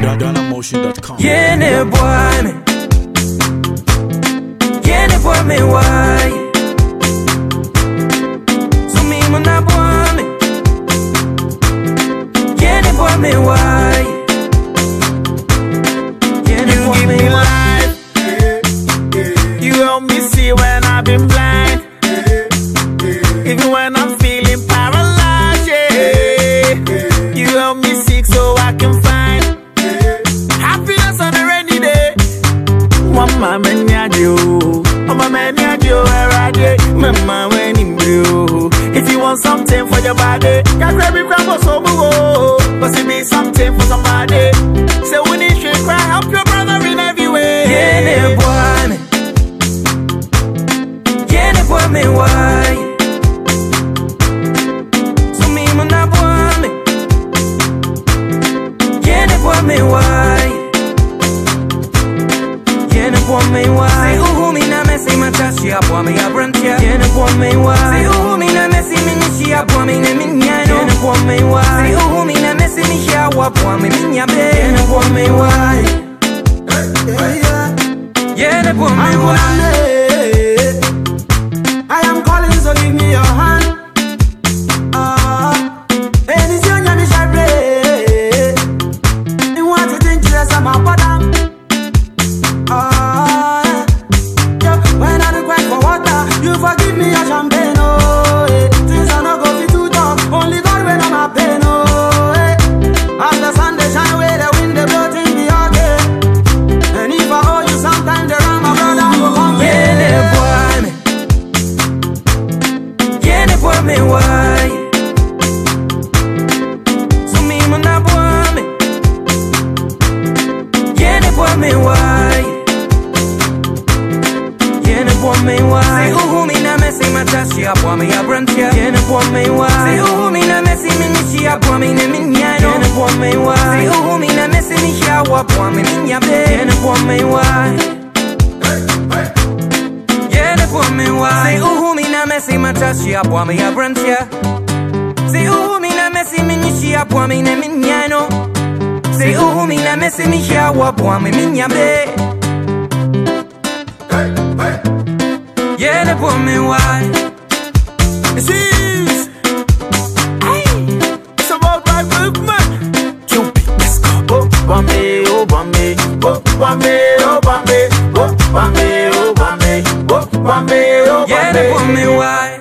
NigerDJPromotion.com. Yene boy me Yene boy me why So me muna boy me Yene boy me Yene You boy give me me life. You help me see when I've been blind. Even when I'm feeling paralyzed, yeah. You help me seek so I can find Mama menyajo, mama menyajo, erade, mama when him blue. If you want something for your body, can grab it, grab us over. Cause it be something for somebody. Say we need to cry, help your brother in every way. Yene boy me Yene boy me why me why. Say uhu mi na me say matashi ya boy me ya brantia Yene boy me why. Say uhu mi na me say mi nishi ya boy me ne minyano Yene boy me why. Say uhu mi na me say mi ya wa boy me minya be. Yene boy me why. Yene boy me why. I am calling, so give me your hand. Ah, and it's your name, it's your brain. You want to think yes, I'm a me why? So me muna boy. Me Yene boy me why? Yene boy me why? Say uhu mi na me say matashi ya boy ya brantia Yene boy me why? Say uhu mi na me say mi nishi ya boy ne minyano Yene boy me why? Say uhu mi na me say mi ya wa boy me minya be Yene boy me why? Yene boy me why? Say uhu mi na me say matashi ya boy me ya brantia Say uhu mi na me say mi nishi ya boy me ne minyano. Say uhu mi na me say mi ya wa boy me minya be Yene boy me why This is It's about my movement. Cupid, let's go. Oh, Bombay, oh, Bombay, oh, Bombay, Baby, pull me why?